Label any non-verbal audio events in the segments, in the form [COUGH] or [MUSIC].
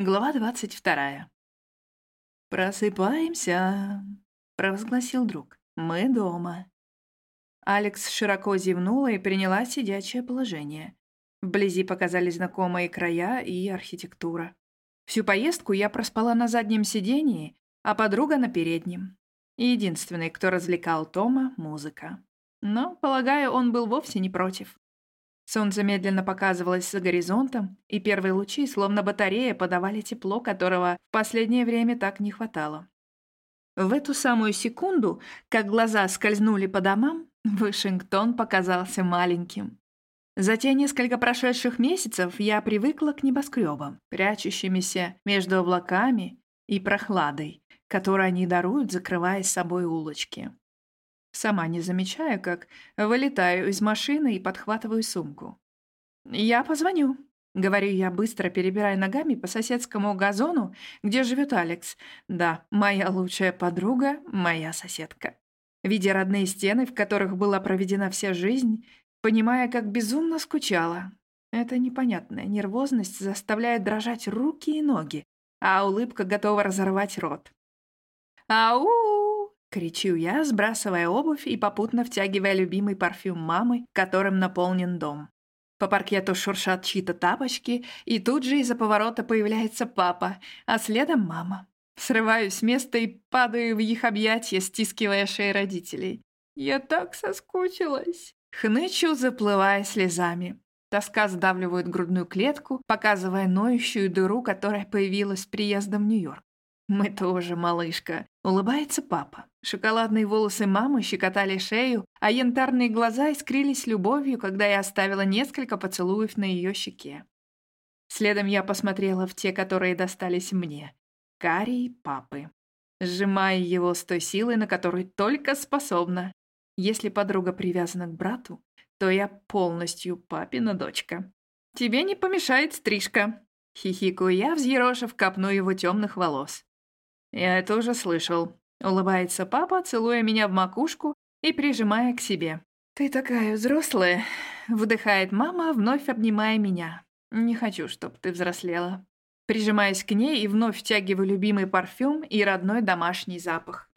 Глава двадцать вторая. «Просыпаемся», — провозгласил друг. «Мы дома». Алекс широко зевнула и приняла сидячее положение. Вблизи показались знакомые края и архитектура. Всю поездку я проспала на заднем сидении, а подруга на переднем. Единственный, кто развлекал Тома — музыка. Но, полагаю, он был вовсе не против. Солнце медленно показывалось за горизонтом, и первые лучи, словно батарея, подавали тепло, которого в последнее время так не хватало. В эту самую секунду, как глаза скользнули по домам, Вашингтон показался маленьким. За те несколько прошедших месяцев я привыкла к небоскребам, прячущимися между облаками и прохладой, которую они даруют, закрывая с собой улочки. Сама не замечая, как вылетаю из машины и подхватываю сумку. «Я позвоню», — говорю я, быстро перебирая ногами по соседскому газону, где живет Алекс. Да, моя лучшая подруга, моя соседка. Видя родные стены, в которых была проведена вся жизнь, понимая, как безумно скучала. Эта непонятная нервозность заставляет дрожать руки и ноги, а улыбка готова разорвать рот. «Ау!» Кричу я, сбрасывая обувь и попутно втягивая любимый парфюм мамы, которым наполнен дом. По паркету шуршат чьи-то тапочки, и тут же из-за поворота появляется папа, а следом мама. Срываюсь с места и падаю в их объятия, стискивая шеи родителей. Я так соскучилась. Хнычу, заплывая слезами. Тоска сдавливает грудную клетку, показывая ноющую дыру, которая появилась с приездом в Нью-Йорк. «Мы тоже, малышка», — улыбается папа. Шоколадные волосы мамы щекотали шею, а янтарные глаза искрились любовью, когда я оставила несколько поцелуев на ее щеке. Следом я посмотрела в те, которые достались мне. Карий папы. Сжимая его с той силой, на которой только способна. Если подруга привязана к брату, то я полностью папина дочка. «Тебе не помешает стрижка», — хихикаю я, взъерошив копну его темных волос. «Я это уже слышал», — улыбается папа, целуя меня в макушку и прижимая к себе. «Ты такая взрослая», — выдыхает мама, вновь обнимая меня. «Не хочу, чтобы ты взрослела». Прижимаясь к ней и вновь втягиваю любимый парфюм и родной домашний запах.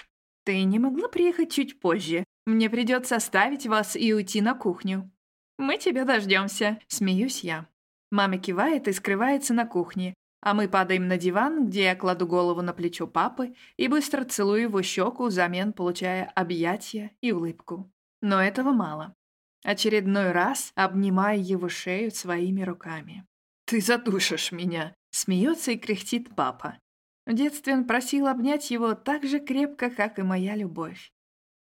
«Ты не могла приехать чуть позже? Мне придется оставить вас и уйти на кухню». «Мы тебя дождемся», — смеюсь я. Мама кивает и скрывается на кухне, а мы падаем на диван, где я кладу голову на плечо папы и быстро целую его щеку, взамен получая объятия и улыбку. Но этого мало. Очередной раз обнимаю его шею своими руками. «Ты задушишь меня!» — смеется и кряхтит папа. В детстве он просил обнять его так же крепко, как и моя любовь.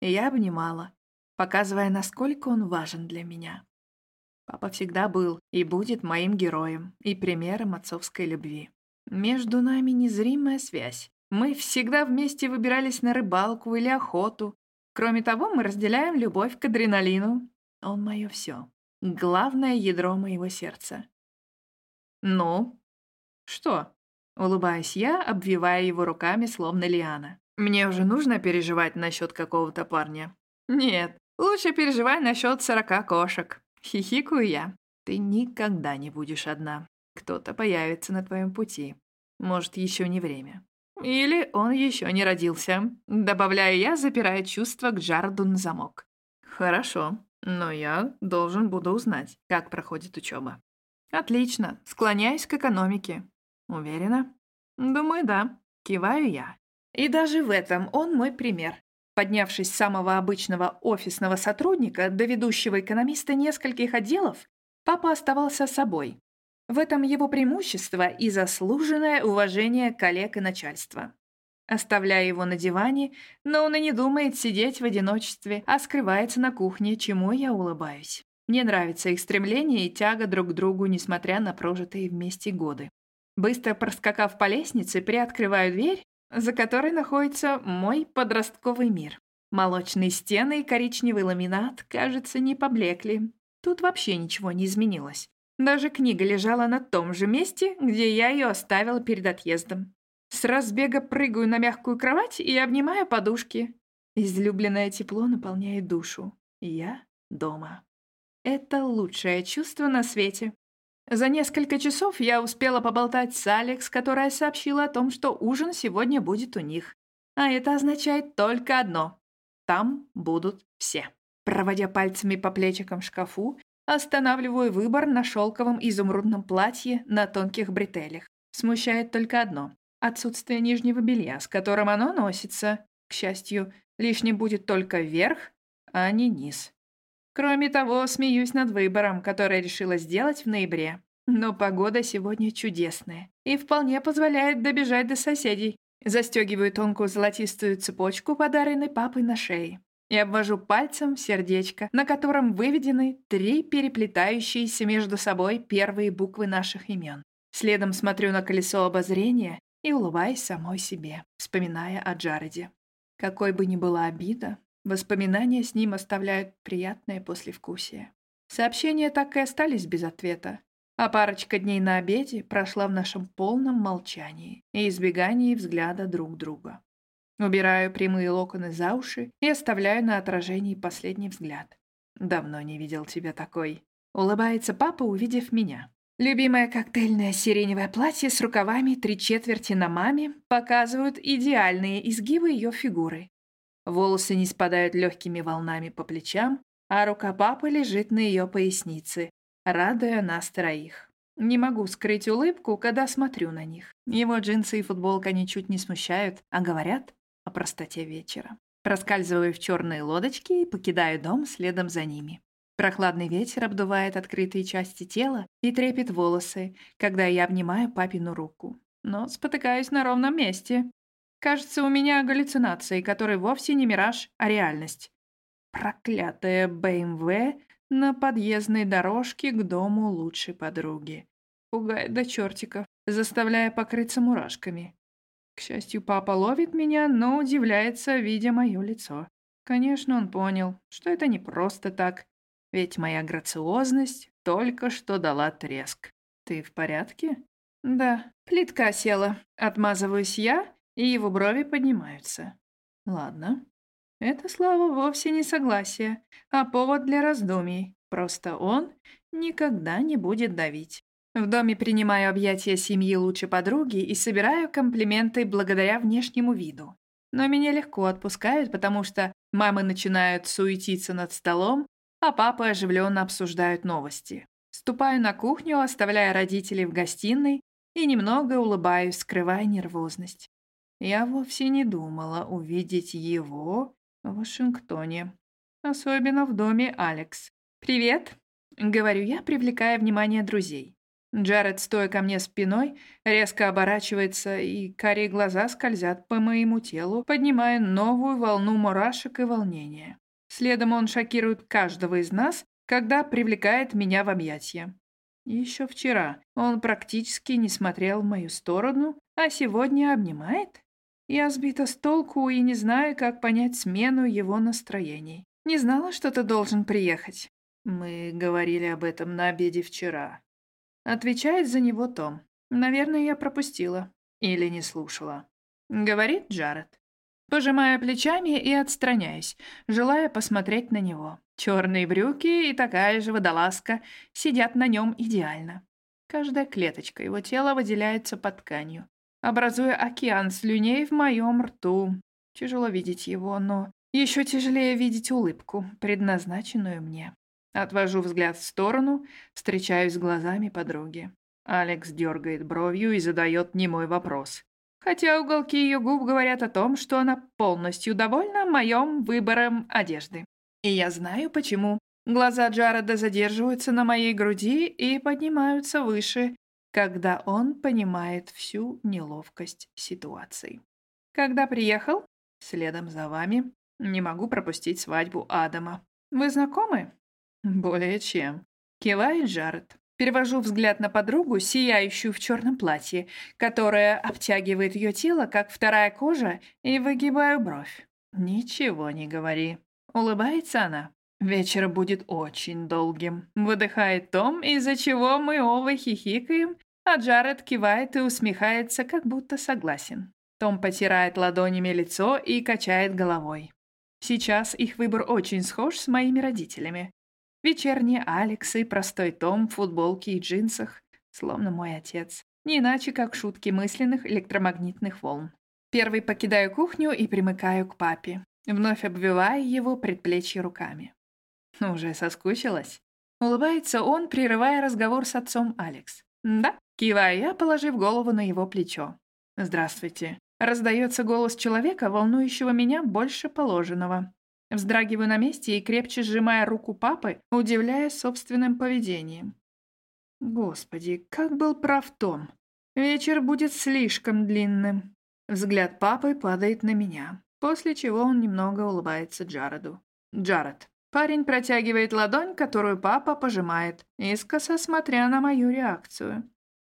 И я обнимала, показывая, насколько он важен для меня. Папа всегда был и будет моим героем и примером отцовской любви. Между нами незримая связь. Мы всегда вместе выбирались на рыбалку или охоту. Кроме того, мы разделяем любовь к адреналину. Он мое все. Главное ядро моего сердца. «Ну?» «Что?» Улыбаюсь я, обвивая его руками, словно лиана. «Мне уже нужно переживать насчет какого-то парня?» «Нет, лучше переживай насчет сорока кошек». Хихикаю я. Ты никогда не будешь одна. Кто-то появится на твоем пути. Может, еще не время. Или он еще не родился. Добавляю я, запирая чувство к Джарду на замок. Хорошо, но я должен буду узнать, как проходит учеба. Отлично, склоняюсь к экономике. Уверена? Думаю, да. Киваю я. И даже в этом он мой пример. Поднявшись с самого обычного офисного сотрудника до ведущего экономиста нескольких отделов, папа оставался собой. В этом его преимущество и заслуженное уважение коллег и начальства. Оставляя его на диване, но он и не думает сидеть в одиночестве, а скрывается на кухне, чему я улыбаюсь. Мне нравится их стремление и тяга друг к другу, несмотря на прожитые вместе годы. Быстро проскакав по лестнице, приоткрываю дверь за которой находится мой подростковый мир. Молочные стены и коричневый ламинат, кажется, не поблекли. Тут вообще ничего не изменилось. Даже книга лежала на том же месте, где я ее оставила перед отъездом. С разбега прыгаю на мягкую кровать и обнимаю подушки. Излюбленное тепло наполняет душу. Я дома. Это лучшее чувство на свете. За несколько часов я успела поболтать с Алекс, которая сообщила о том, что ужин сегодня будет у них. А это означает только одно. Там будут все. Проводя пальцами по плечикам шкафу, останавливаю выбор на шелковом изумрудном платье на тонких бретелях. Смущает только одно – отсутствие нижнего белья, с которым оно носится. К счастью, лишним будет только верх, а не низ. Кроме того, смеюсь над выбором, который решила сделать в ноябре. Но погода сегодня чудесная и вполне позволяет добежать до соседей. Застегиваю тонкую золотистую цепочку, подаренной папой на шее, и обвожу пальцем сердечко, на котором выведены три переплетающиеся между собой первые буквы наших имен. Следом смотрю на колесо обозрения и улыбаюсь самой себе, вспоминая о Джареде. Какой бы ни была обида, воспоминания с ним оставляют приятное послевкусие. Сообщения так и остались без ответа, а парочка дней на обеде прошла в нашем полном молчании и избегании взгляда друг друга. Убираю прямые локоны за уши и оставляю на отражении последний взгляд. «Давно не видел тебя такой», — улыбается папа, увидев меня. Любимое коктейльное сиреневое платье с рукавами три четверти на маме показывают идеальные изгибы ее фигуры. Волосы не спадают легкими волнами по плечам, а рука папы лежит на ее пояснице, радуя нас троих. Не могу скрыть улыбку, когда смотрю на них. Его джинсы и футболка ничуть не смущают, а говорят о простоте вечера. Проскальзываю в черные лодочки и покидаю дом следом за ними. Прохладный ветер обдувает открытые части тела и трепет волосы, когда я обнимаю папину руку. Но спотыкаюсь на ровном месте. Кажется, у меня галлюцинации, которые вовсе не мираж, а реальность. Проклятая БМВ на подъездной дорожке к дому лучшей подруги. Пугает до чертиков, заставляя покрыться мурашками. К счастью, папа ловит меня, но удивляется, видя мое лицо. Конечно, он понял, что это не просто так, ведь моя грациозность только что дала треск. Ты в порядке? Да, плитка села. Отмазываюсь я, и его брови поднимаются. Ладно. Это, Слава, вовсе не согласие, а повод для раздумий. Просто он никогда не будет давить. В доме принимаю объятия семьи лучшей подруги и собираю комплименты благодаря внешнему виду. Но меня легко отпускают, потому что мамы начинают суетиться над столом, а папы оживленно обсуждают новости. Ступаю на кухню, оставляя родителей в гостиной и немного улыбаюсь, скрывая нервозность. Я вовсе не думала увидеть его в Вашингтоне. Особенно в доме Алекс. «Привет!» — говорю я, привлекая внимание друзей. Джаред, стоя ко мне спиной, резко оборачивается, и карие глаза скользят по моему телу, поднимая новую волну мурашек и волнения. Следом он шокирует каждого из нас, когда привлекает меня в объятия. Еще вчера он практически не смотрел в мою сторону, а сегодня обнимает? Я сбита с толку и не знаю, как понять смену его настроений. Не знала, что ты должен приехать. Мы говорили об этом на обеде вчера. Отвечает за него Том. Наверное, я пропустила. Или не слушала. Говорит Джаред. Пожимая плечами и отстраняюсь, желая посмотреть на него. Черные брюки и такая же водолазка сидят на нем идеально. Каждая клеточка его тела выделяется под тканью, образуя океан слюней в моем рту. Тяжело видеть его, но еще тяжелее видеть улыбку, предназначенную мне. Отвожу взгляд в сторону, встречаюсь с глазами подруги. Алекс дергает бровью и задает немой вопрос. Хотя уголки ее губ говорят о том, что она полностью довольна моим выбором одежды. И я знаю, почему. Глаза Джареда задерживаются на моей груди и поднимаются выше, когда он понимает всю неловкость ситуации. Когда приехал, следом за вами, не могу пропустить свадьбу Адама. Вы знакомы? «Более чем», — кивает Джаред. Перевожу взгляд на подругу, сияющую в черном платье, которая обтягивает ее тело, как вторая кожа, и выгибаю бровь. «Ничего не говори». Улыбается она. «Вечер будет очень долгим», — выдыхает Том, из-за чего мы оба хихикаем, а Джаред кивает и усмехается, как будто согласен. Том потирает ладонями лицо и качает головой. Сейчас их выбор очень схож с моими родителями. Вечерний Алекс и простой Том в футболке и джинсах, словно мой отец. Не иначе, как шутки мысленных электромагнитных волн. Первый покидаю кухню и примыкаю к папе, вновь обвивая его предплечье руками. [LAUGHS] Уже соскучилась? Улыбается он, прерывая разговор с отцом Алекс. «Да», киваю я, положив голову на его плечо. «Здравствуйте». Раздается голос человека, волнующего меня больше положенного. Вздрагиваю на месте и, крепче сжимая руку папы, удивляясь собственным поведением. Господи, как был прав Том. Вечер будет слишком длинным. Взгляд папы падает на меня, после чего он немного улыбается Джареду. Джаред. Парень протягивает ладонь, которую папа пожимает, искоса смотря на мою реакцию.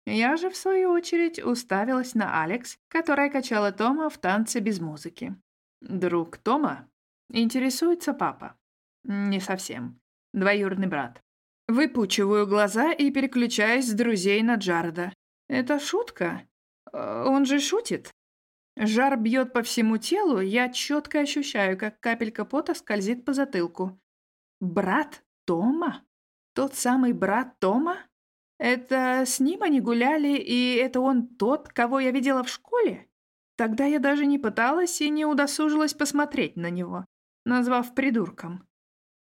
Я же, в свою очередь, уставилась на Алекс, которая качала Тома в танце без музыки. «Друг Тома?» Интересуется папа. Не совсем. Двоюродный брат. Выпучиваю глаза и переключаюсь с друзей на Джареда. Это шутка? Э, он же шутит? Жар бьет по всему телу, я четко ощущаю, как капелька пота скользит по затылку. Брат Тома? Тот самый брат Тома? Это с ним они гуляли, и это он тот, кого я видела в школе? Тогда я даже не пыталась и не удосужилась посмотреть на него назвав придурком.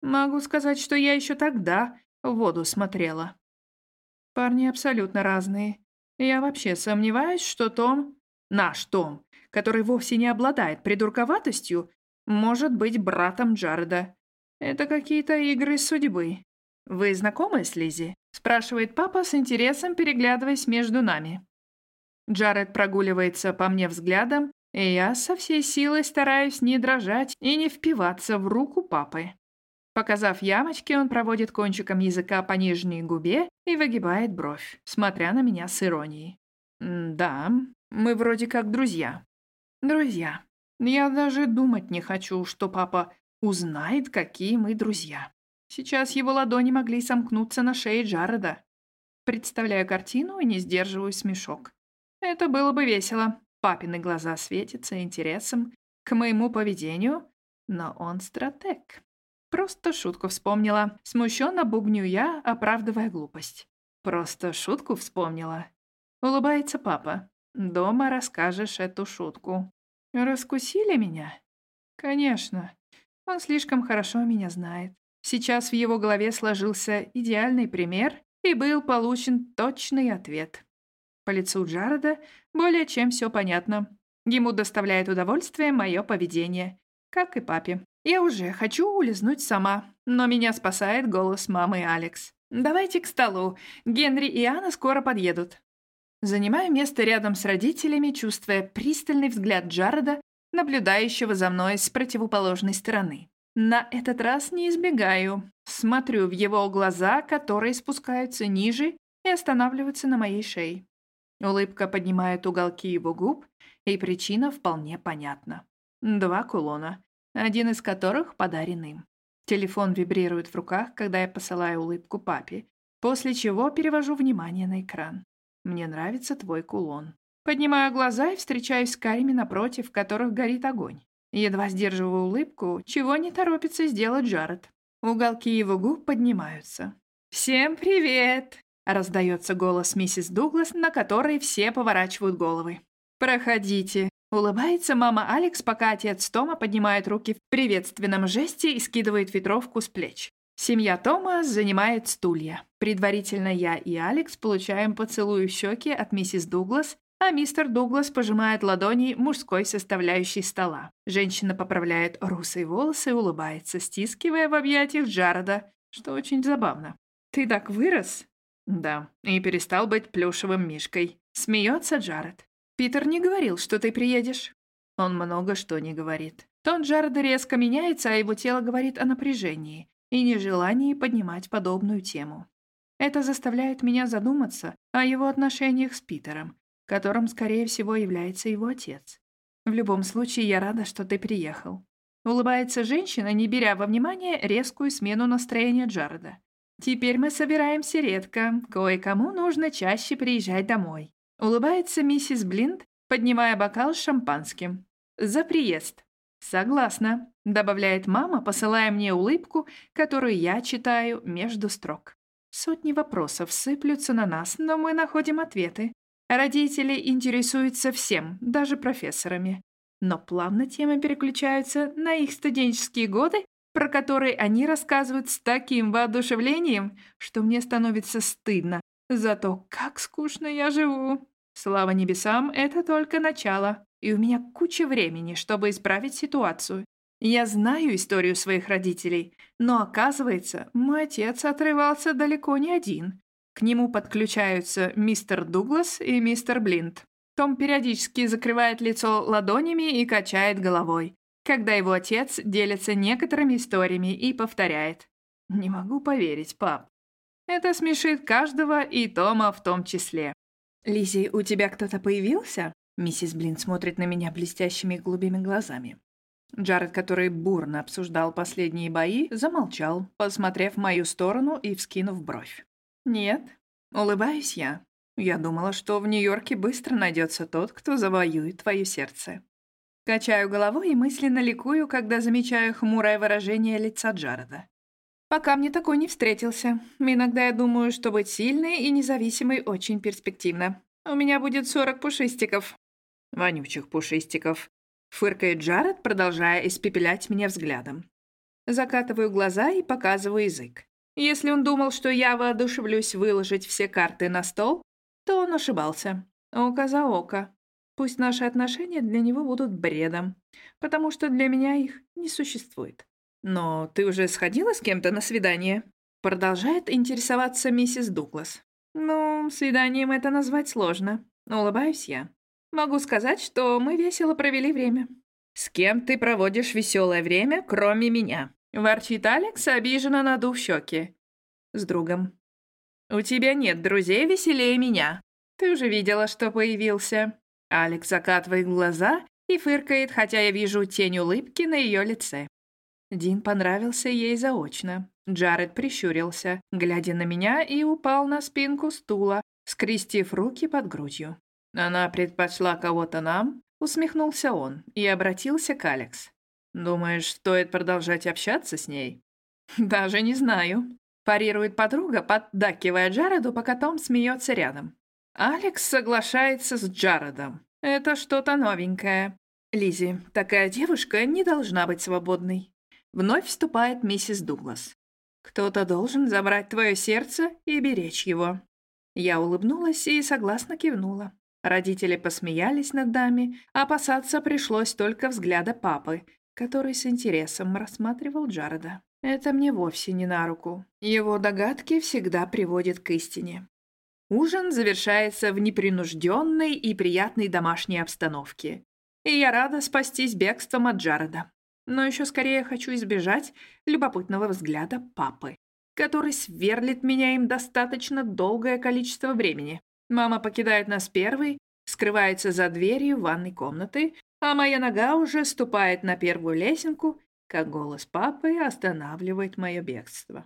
Могу сказать, что я еще тогда в воду смотрела. Парни абсолютно разные. Я вообще сомневаюсь, что Том, наш Том, который вовсе не обладает придурковатостью, может быть братом Джареда. Это какие-то игры судьбы. «Вы знакомы с Лизи?» – спрашивает папа с интересом, переглядываясь между нами. Джаред прогуливается по мне взглядом, и я со всей силой стараюсь не дрожать и не впиваться в руку папы. Показав ямочки, он проводит кончиком языка по нижней губе и выгибает бровь, смотря на меня с иронией. «Да, мы вроде как друзья». «Друзья. Я даже думать не хочу, что папа узнает, какие мы друзья. Сейчас его ладони могли сомкнуться на шее Джареда. Представляю картину и не сдерживаю смешок. Это было бы весело. Папины глаза светятся интересом к моему поведению, но он стратег. Просто шутку вспомнила. Смущенно бубню я, оправдывая глупость. Просто шутку вспомнила. Улыбается папа. Дома расскажешь эту шутку. Раскусили меня? Конечно. Он слишком хорошо меня знает. Сейчас в его голове сложился идеальный пример и был получен точный ответ. По лицу Джареда более чем все понятно. Ему доставляет удовольствие мое поведение, как и папе. Я уже хочу улизнуть сама, но меня спасает голос мамы Алекс. «Давайте к столу. Генри и Анна скоро подъедут». Занимаю место рядом с родителями, чувствуя пристальный взгляд Джареда, наблюдающего за мной с противоположной стороны. На этот раз не избегаю. Смотрю в его глаза, которые спускаются ниже и останавливаются на моей шее. Улыбка поднимает уголки его губ, и причина вполне понятна. Два кулона, один из которых подарен им. Телефон вибрирует в руках, когда я посылаю улыбку папе, после чего перевожу внимание на экран. «Мне нравится твой кулон». Поднимаю глаза и встречаюсь с Карими напротив, в которых горит огонь. Едва сдерживаю улыбку, чего не торопится сделать Джаред. Уголки его губ поднимаются. «Всем привет!» Раздается голос миссис Дуглас, на который все поворачивают головы. «Проходите». Улыбается мама Алекс, пока отец Тома поднимает руки в приветственном жесте и скидывает ветровку с плеч. Семья Тома занимает стулья. Предварительно я и Алекс получаем поцелуй в щеки от миссис Дуглас, а мистер Дуглас пожимает ладони мужской составляющей стола. Женщина поправляет русые волосы и улыбается, стискивая в объятиях Джареда, что очень забавно. «Ты так вырос?» Да, и перестал быть плюшевым мишкой. Смеется Джаред. Питер не говорил, что ты приедешь. Он много что не говорит. Тон Джареда резко меняется, а его тело говорит о напряжении и нежелании поднимать подобную тему. Это заставляет меня задуматься о его отношениях с Питером, которым, скорее всего, является его отец. В любом случае, я рада, что ты приехал. Улыбается женщина, не беря во внимание резкую смену настроения Джареда. Теперь мы собираемся редко, кое-кому нужно чаще приезжать домой. Улыбается миссис Блинд, поднимая бокал с шампанским. За приезд. «Согласна», — добавляет мама, посылая мне улыбку, которую я читаю между строк. Сотни вопросов сыплются на нас, но мы находим ответы. Родители интересуются всем, даже профессорами. Но плавно темы переключаются на их студенческие годы, про которые они рассказывают с таким воодушевлением, что мне становится стыдно за то, как скучно я живу. Слава небесам, это только начало, и у меня куча времени, чтобы исправить ситуацию. Я знаю историю своих родителей, но оказывается, мой отец отрывался далеко не один. К нему подключаются мистер Дуглас и мистер Блинт. Том периодически закрывает лицо ладонями и качает головой, когда его отец делится некоторыми историями и повторяет. «Не могу поверить, пап». Это смешит каждого и Тома в том числе. «Лиззи, у тебя кто-то появился?» Миссис Блин смотрит на меня блестящими голубыми глазами. Джаред, который бурно обсуждал последние бои, замолчал, посмотрев в мою сторону и вскинув бровь. «Нет». Улыбаюсь я. Я думала, что в Нью-Йорке быстро найдется тот, кто завоюет твое сердце. Качаю головой и мысленно ликую, когда замечаю хмурое выражение лица Джареда. Пока мне такой не встретился. Иногда я думаю, что быть сильной и независимой очень перспективно. У меня будет сорок пушистиков. Вонючих пушистиков. Фыркает Джаред, продолжая испепелять меня взглядом. Закатываю глаза и показываю язык. Если он думал, что я воодушевлюсь выложить все карты на стол, то он ошибался. Око за око. Пусть наши отношения для него будут бредом, потому что для меня их не существует. «Но ты уже сходила с кем-то на свидание?» Продолжает интересоваться миссис Дуглас. «Ну, свиданием это назвать сложно. Улыбаюсь я. Могу сказать, что мы весело провели время». «С кем ты проводишь веселое время, кроме меня?» Ворчит Алекс, обиженно надув щеки. «С другом». «У тебя нет друзей веселее меня. Ты уже видела, что появился». Алекс закатывает глаза и фыркает, хотя я вижу тень улыбки на ее лице. Дин понравился ей заочно. Джаред прищурился, глядя на меня, и упал на спинку стула, скрестив руки под грудью. «Она предпочла кого-то нам?» — усмехнулся он и обратился к Алекс. «Думаешь, стоит продолжать общаться с ней?» [LAUGHS] «Даже не знаю», — парирует подруга, поддакивая Джареду, пока Том смеется рядом. Алекс соглашается с Джаредом. Это что-то новенькое. Лизи, такая девушка не должна быть свободной. Вновь вступает миссис Дуглас. «Кто-то должен забрать твое сердце и беречь его». Я улыбнулась и согласно кивнула. Родители посмеялись над нами, опасаться пришлось только взгляда папы, который с интересом рассматривал Джареда. Это мне вовсе не на руку. Его догадки всегда приводят к истине. Ужин завершается в непринужденной и приятной домашней обстановке. И я рада спастись бегством от Джареда но еще скорее хочу избежать любопытного взгляда папы, который сверлит меня им достаточно долгое количество времени. Мама покидает нас первой, скрывается за дверью ванной комнаты, а моя нога уже ступает на первую лесенку, как голос папы останавливает мое бегство.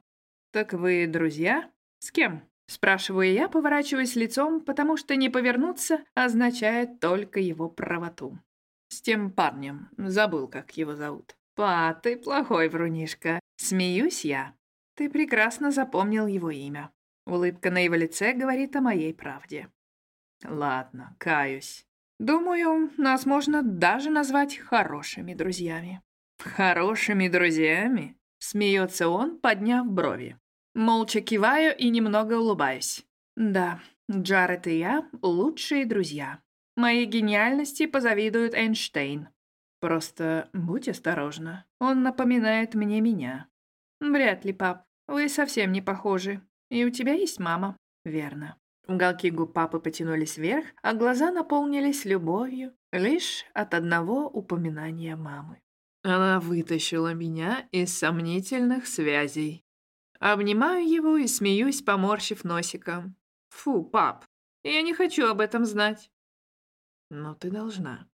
«Так вы друзья? С кем?» Спрашиваю я, поворачиваясь лицом, потому что не повернуться означает только его правоту. С тем парнем. Забыл, как его зовут. Па, ты плохой врунишка. Смеюсь я. Ты прекрасно запомнил его имя. Улыбка на его лице говорит о моей правде. Ладно, каюсь. Думаю, нас можно даже назвать хорошими друзьями. Хорошими друзьями? Смеется он, подняв брови. Молча киваю и немного улыбаюсь. Да, Джаред и я — лучшие друзья. Моей гениальности позавидует Эйнштейн. Просто будь осторожна. Он напоминает мне меня. Вряд ли, пап. Вы совсем не похожи. И у тебя есть мама. Верно. Уголки губ папы потянулись вверх, а глаза наполнились любовью лишь от одного упоминания мамы. Она вытащила меня из сомнительных связей. Обнимаю его и смеюсь, поморщив носиком. Фу, пап, я не хочу об этом знать. Но ты должна.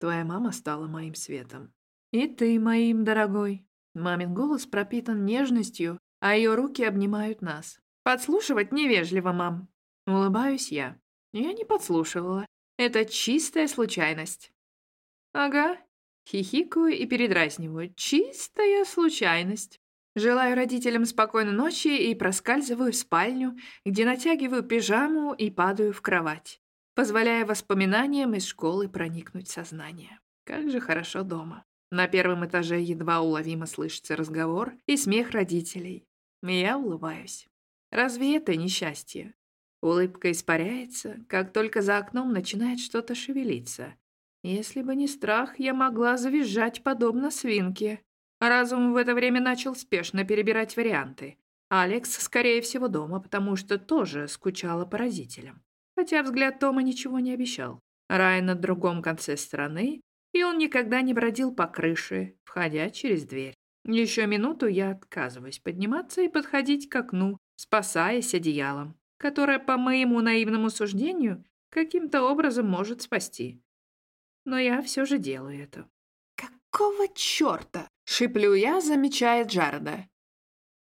Твоя мама стала моим светом. И ты моим, дорогой. Мамин голос пропитан нежностью, а ее руки обнимают нас. Подслушивать невежливо, мам. Улыбаюсь я. Я не подслушивала. Это чистая случайность. Ага. Хихикаю и передразниваю. Чистая случайность. Желаю родителям спокойной ночи и проскальзываю в спальню, где натягиваю пижаму и падаю в кровать, позволяя воспоминаниям из школы проникнуть в сознание. Как же хорошо дома. На первом этаже едва уловимо слышится разговор и смех родителей. Я улыбаюсь. Разве это несчастье? Улыбка испаряется, как только за окном начинает что-то шевелиться. Если бы не страх, я могла завизжать подобно свинке. Разум в это время начал спешно перебирать варианты. Алекс, скорее всего, дома, потому что тоже скучала по родителям. Хотя взгляд Тома ничего не обещал. Рай на другом конце страны, и он никогда не бродил по крыше, входя через дверь. Еще минуту я отказываюсь подниматься и подходить к окну, спасаясь одеялом, которое, по моему наивному суждению, каким-то образом может спасти. Но я все же делаю это. «Какого черта?» — шиплю я, замечая Джареда.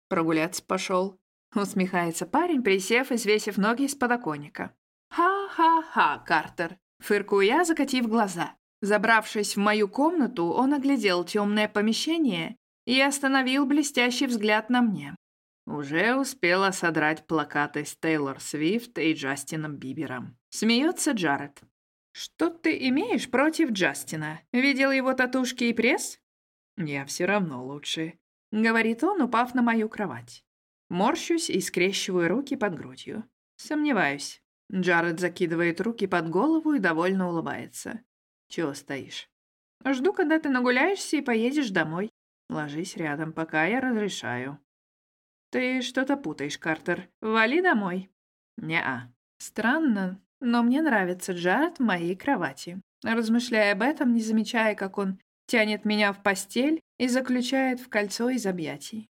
Прогуляться пошел. Усмехается парень, присев и свесив ноги из подоконника. «Ха-ха-ха, Картер!» — фыркую я, закатив глаза. Забравшись в мою комнату, он оглядел темное помещение и остановил блестящий взгляд на мне. Уже успела содрать плакаты с Тейлор Свифт и Джастином Бибером. Смеется Джаред. «Что ты имеешь против Джастина? Видел его татушки и пресс?» «Я все равно лучше», — говорит он, упав на мою кровать. Морщусь и скрещиваю руки под грудью. Сомневаюсь. Джаред закидывает руки под голову и довольно улыбается. «Чего стоишь?» «Жду, когда ты нагуляешься и поедешь домой. Ложись рядом, пока я разрешаю». «Ты что-то путаешь, Картер. Вали домой». «Не-а». «Странно, но мне нравится Джаред в моей кровати». Размышляя об этом, не замечая, как он тянет меня в постель и заключает в кольцо из объятий.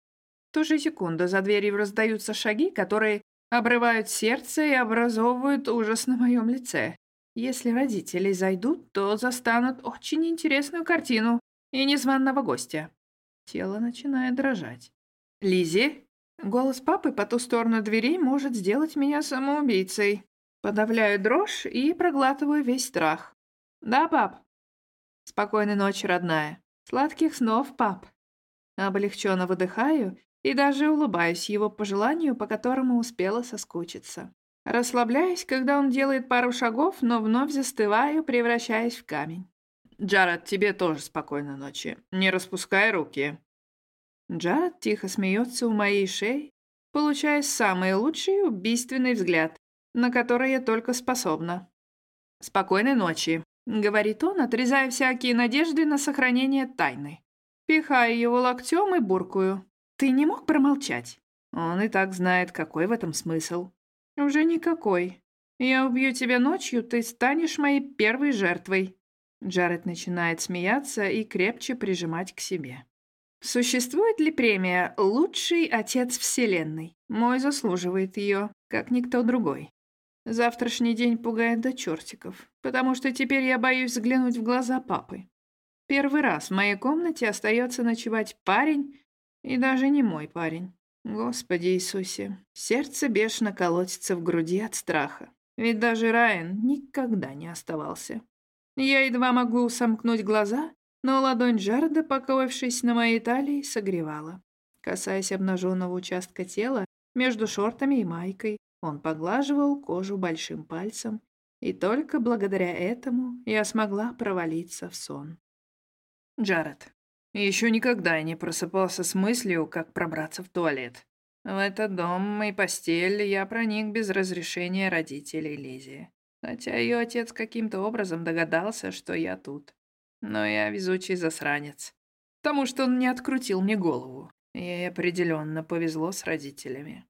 В ту же секунду за дверью раздаются шаги, которые обрывают сердце и образовывают ужас на моем лице. Если родители зайдут, то застанут очень интересную картину и незваного гостя. Тело начинает дрожать. Лизи Голос папы по ту сторону дверей может сделать меня самоубийцей. Подавляю дрожь и проглатываю весь страх. Да, пап? Спокойной ночи, родная. Сладких снов, пап. Облегченно выдыхаю и даже улыбаюсь его пожеланию, по которому успела соскучиться. Расслабляюсь, когда он делает пару шагов, но вновь застываю, превращаясь в камень. «Джаред, тебе тоже спокойной ночи. Не распускай руки», Джаред тихо смеется у моей шеи, получая самый лучший убийственный взгляд, на который я только способна. «Спокойной ночи», — говорит он, отрезая всякие надежды на сохранение тайны. Пихаю его локтем и буркую. «Ты не мог промолчать?» Он и так знает, какой в этом смысл. «Уже никакой. Я убью тебя ночью, ты станешь моей первой жертвой». Джаред начинает смеяться и крепче прижимать к себе. Существует ли премия «Лучший отец Вселенной»? Мой заслуживает ее, как никто другой. Завтрашний день пугает до чертиков, потому что теперь я боюсь взглянуть в глаза папы. Первый раз в моей комнате остается ночевать парень, и даже не мой парень. Господи Иисусе, сердце бешено колотится в груди от страха. Ведь даже Райан никогда не оставался. Я едва могу сомкнуть глаза, но ладонь Джареда, покоившись на моей талии, согревала. Касаясь обнаженного участка тела, между шортами и майкой, он поглаживал кожу большим пальцем, и только благодаря этому я смогла провалиться в сон. Джаред. Еще никогда я не просыпался с мыслью, как пробраться в туалет. В этот дом и постель я проник без разрешения родителей Лизи. Хотя ее отец каким-то образом догадался, что я тут. Но я везучий засранец. Потому что он не открутил мне голову. Ей определенно повезло с родителями.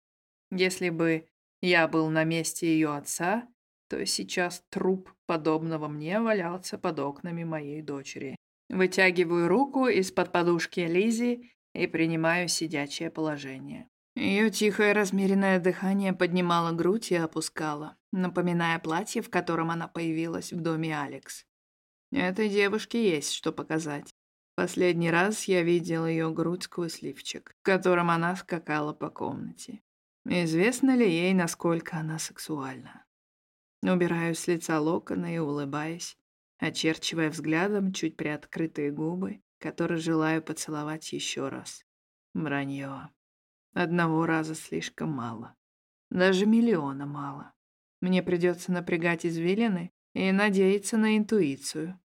Если бы я был на месте ее отца, то сейчас труп подобного мне валялся под окнами моей дочери. Вытягиваю руку из-под подушки Лизи и принимаю сидячее положение. Ее тихое размеренное дыхание поднимало грудь и опускало, напоминая платье, в котором она появилась в доме Алекс. Этой девушке есть что показать. Последний раз я видел ее грудь сквозь лифчик, в котором она скакала по комнате. Известно ли ей, насколько она сексуальна? Убираю с лица локона и улыбаясь. очерчивая взглядом чуть приоткрытые губы, которые желаю поцеловать еще раз. Вранье. Одного раза слишком мало. Даже миллиона мало. Мне придется напрягать извилины и надеяться на интуицию.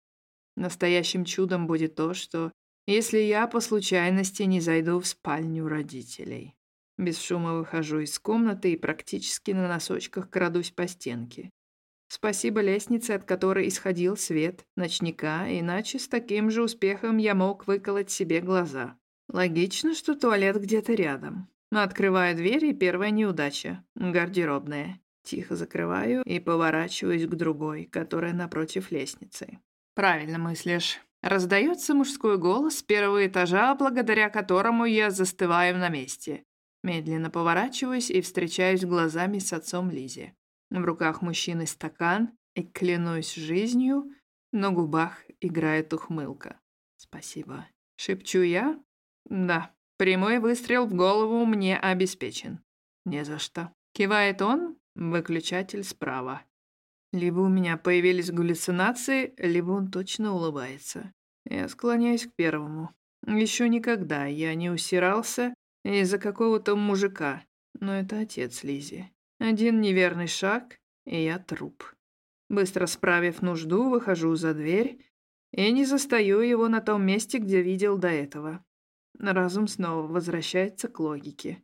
Настоящим чудом будет то, что если я по случайности не зайду в спальню родителей. Без шума выхожу из комнаты и практически на носочках крадусь по стенке. Спасибо лестнице, от которой исходил свет ночника, иначе с таким же успехом я мог выколоть себе глаза. Логично, что туалет где-то рядом. Открываю дверь, и первая неудача — гардеробная. Тихо закрываю и поворачиваюсь к другой, которая напротив лестницы. Правильно мыслишь. Раздается мужской голос с первого этажа, благодаря которому я застываю на месте. Медленно поворачиваюсь и встречаюсь глазами с отцом Лизи. В руках мужчины стакан, и клянусь жизнью, на губах играет ухмылка. «Спасибо». Шепчу я? Да, прямой выстрел в голову мне обеспечен. «Не за что». Кивает он, выключатель справа. Либо у меня появились галлюцинации, либо он точно улыбается. Я склоняюсь к первому. Еще никогда я не усирался из-за какого-то мужика, но это отец Лизи. Один неверный шаг, и я труп. Быстро справив нужду, выхожу за дверь и не застаю его на том месте, где видел до этого. Разум снова возвращается к логике.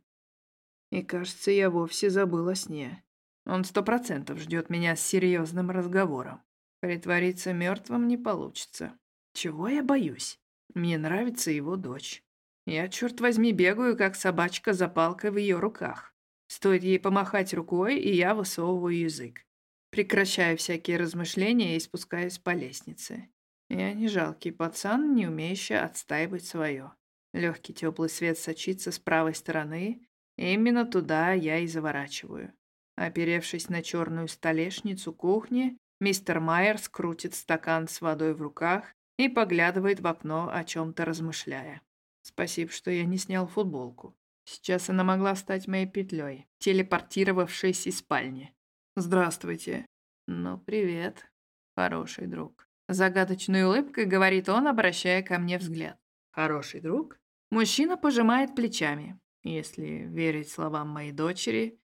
И кажется, я вовсе забыл о сне. Он сто процентов ждет меня с серьезным разговором. Притвориться мертвым не получится. Чего я боюсь? Мне нравится его дочь. Я, черт возьми, бегаю, как собачка за палкой в ее руках. Стоит ей помахать рукой, и я высовываю язык. Прекращаю всякие размышления и спускаюсь по лестнице. Я не жалкий пацан, не умеющий отстаивать свое. Легкий теплый свет сочится с правой стороны, и именно туда я и заворачиваю. Оперевшись на черную столешницу кухни, мистер Майерс крутит стакан с водой в руках и поглядывает в окно, о чем-то размышляя. Спасибо, что я не снял футболку. Сейчас она могла стать моей петлей, телепортировавшись из спальни. «Здравствуйте». «Ну, привет, хороший друг». Загадочной улыбкой говорит он, обращая ко мне взгляд. «Хороший друг?» Мужчина пожимает плечами. Если верить словам моей дочери,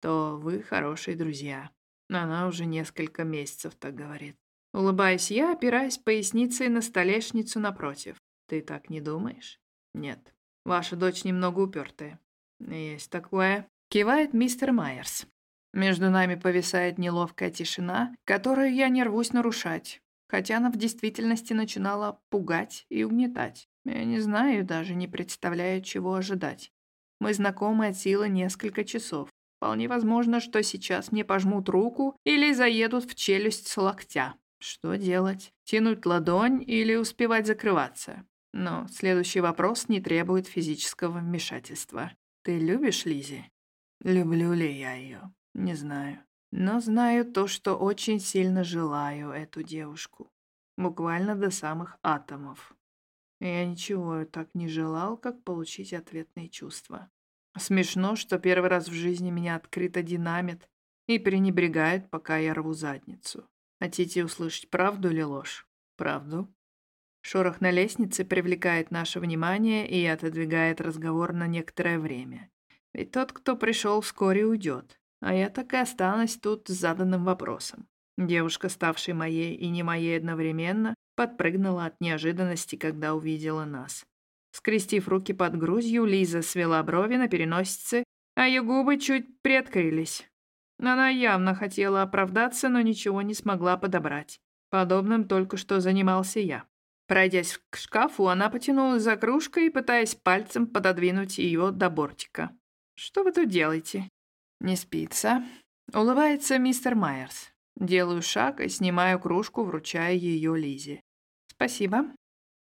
то вы хорошие друзья. Она уже несколько месяцев так говорит. Улыбаюсь я, опираясь поясницей на столешницу напротив. Ты так не думаешь? Нет. Ваша дочь немного упертая. Есть такое. Кивает мистер Майерс. Между нами повисает неловкая тишина, которую я не рвусь нарушать, хотя она в действительности начинала пугать и угнетать. Я не знаю, даже не представляю, чего ожидать. Мы знакомы от силы несколько часов. Вполне возможно, что сейчас мне пожмут руку или заедут в челюсть с локтя. Что делать? Тянуть ладонь или успевать закрываться? Но следующий вопрос не требует физического вмешательства. Ты любишь Лизи? Люблю ли я ее? Не знаю. Но знаю то, что очень сильно желаю эту девушку. Буквально до самых атомов. Я ничего так не желал, как получить ответные чувства. Смешно, что первый раз в жизни меня открыто динамит и пренебрегает, пока я рву задницу. Хотите услышать правду или ложь? Правду. Шорох на лестнице привлекает наше внимание и отодвигает разговор на некоторое время. Ведь тот, кто пришел, вскоре уйдет, а я так и останусь тут с заданным вопросом. Девушка, ставшая моей и не моей одновременно, подпрыгнула от неожиданности, когда увидела нас. Скрестив руки под грудью, Лиза свела брови на переносице, а ее губы чуть приоткрылись. Она явно хотела оправдаться, но ничего не смогла подобрать. Подобным только что занимался я. Пройдясь к шкафу, она потянулась за кружкой, пытаясь пальцем пододвинуть ее до бортика. «Что вы тут делаете?» «Не спится». Улыбается мистер Майерс. Делаю шаг и снимаю кружку, вручая ее Лизе. «Спасибо».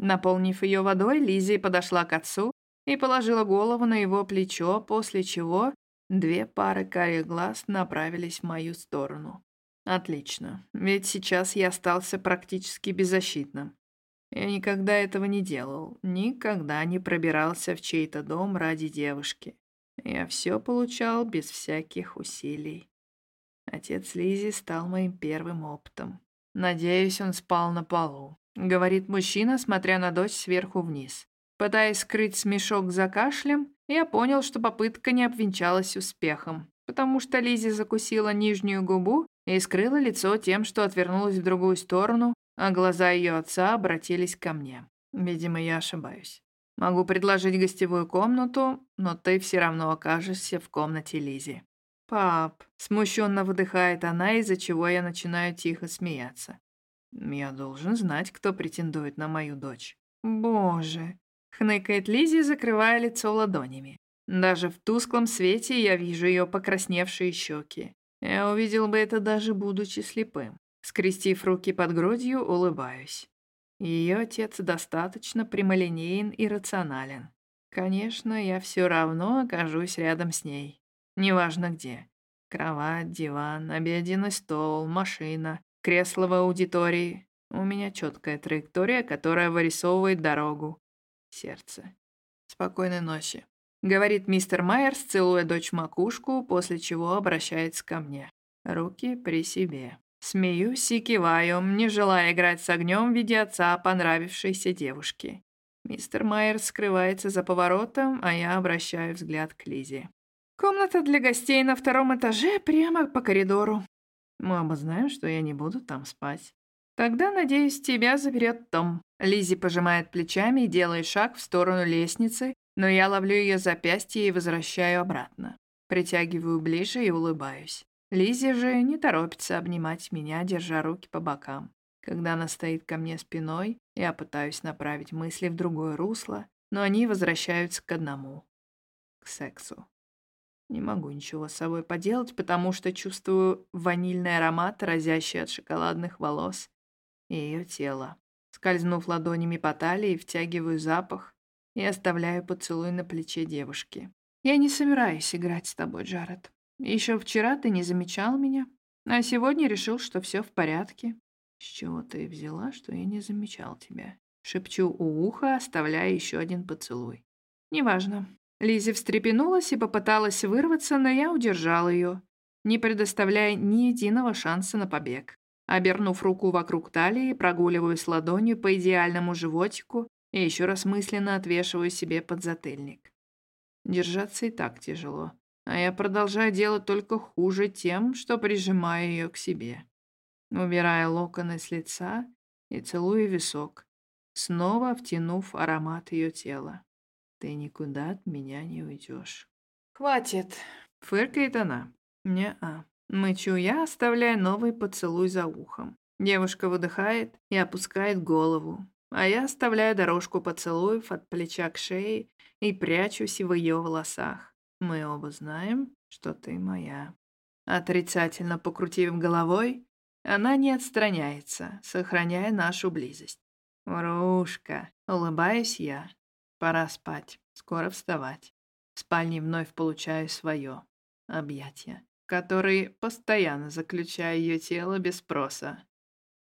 Наполнив ее водой, Лиззи подошла к отцу и положила голову на его плечо, после чего две пары карих глаз направились в мою сторону. Отлично, ведь сейчас я остался практически беззащитным. Я никогда этого не делал, никогда не пробирался в чей-то дом ради девушки. Я все получал без всяких усилий. Отец Лизи стал моим первым опытом. Надеюсь, он спал на полу. Говорит мужчина, смотря на дочь сверху вниз. Пытаясь скрыть смешок за кашлем, я понял, что попытка не обвенчалась успехом, потому что Лизи закусила нижнюю губу и скрыла лицо тем, что отвернулась в другую сторону, а глаза ее отца обратились ко мне. Видимо, я ошибаюсь. Могу предложить гостевую комнату, но ты все равно окажешься в комнате Лизи. Пап, смущенно выдыхает она, из-за чего я начинаю тихо смеяться. Я должен знать, кто претендует на мою дочь. Боже, хныкает Лизи, закрывая лицо ладонями. Даже в тусклом свете я вижу ее покрасневшие щеки. Я увидел бы это даже будучи слепым. Скрестив руки под грудью, улыбаюсь. Ее отец достаточно прямолинеен и рационален. Конечно, я все равно окажусь рядом с ней. Неважно где. Кровать, диван, обеденный стол, машина, кресло в аудитории. У меня четкая траектория, которая вырисовывает дорогу. Сердце. Спокойной ночи. Говорит мистер Майерс, целуя дочь макушку, после чего обращается ко мне. Руки при себе. Смеюсь и киваю, не желая играть с огнем в виде отца понравившейся девушки. Мистер Майер скрывается за поворотом, а я обращаю взгляд к Лизе. Комната для гостей на втором этаже прямо по коридору. Мы оба знаем, что я не буду там спать. Тогда, надеюсь, тебя заберет Том. Лизи пожимает плечами и делает шаг в сторону лестницы, но я ловлю ее запястье и возвращаю обратно. Притягиваю ближе и улыбаюсь. Лизи же не торопится обнимать меня, держа руки по бокам. Когда она стоит ко мне спиной, я пытаюсь направить мысли в другое русло, но они возвращаются к одному — к сексу. Не могу ничего с собой поделать, потому что чувствую ванильный аромат, разящий от шоколадных волос и ее тело. Скользнув ладонями по талии, втягиваю запах и оставляю поцелуй на плече девушки. «Я не собираюсь играть с тобой, Джаред. Еще вчера ты не замечал меня, а сегодня решил, что все в порядке. С чего ты взяла, что я не замечал тебя? Шепчу у уха, оставляя еще один поцелуй. Неважно. Лизи встрепенулась и попыталась вырваться, но я удержал ее, не предоставляя ни единого шанса на побег. Обернув руку вокруг талии, прогуливаюсь ладонью по идеальному животику и еще раз мысленно отвешиваю себе подзатыльник. Держаться и так тяжело а я продолжаю делать только хуже тем, что прижимаю ее к себе. Убирая локоны с лица и целую висок, снова втянув аромат ее тела. Ты никуда от меня не уйдешь. «Хватит!» — фыркает она. «Не-а». Мычу я, оставляя новый поцелуй за ухом. Девушка выдыхает и опускает голову, а я оставляю дорожку поцелуев от плеча к шее и прячусь в ее волосах. Мы оба знаем, что ты моя. Отрицательно покрутив головой, она не отстраняется, сохраняя нашу близость. «Врушка!» — улыбаюсь я. «Пора спать, скоро вставать». В спальне вновь получаю свое объятие, которые постоянно заключаю ее тело без спроса.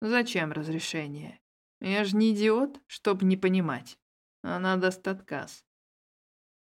Зачем разрешение? Я же не идиот, чтоб не понимать. Она даст отказ.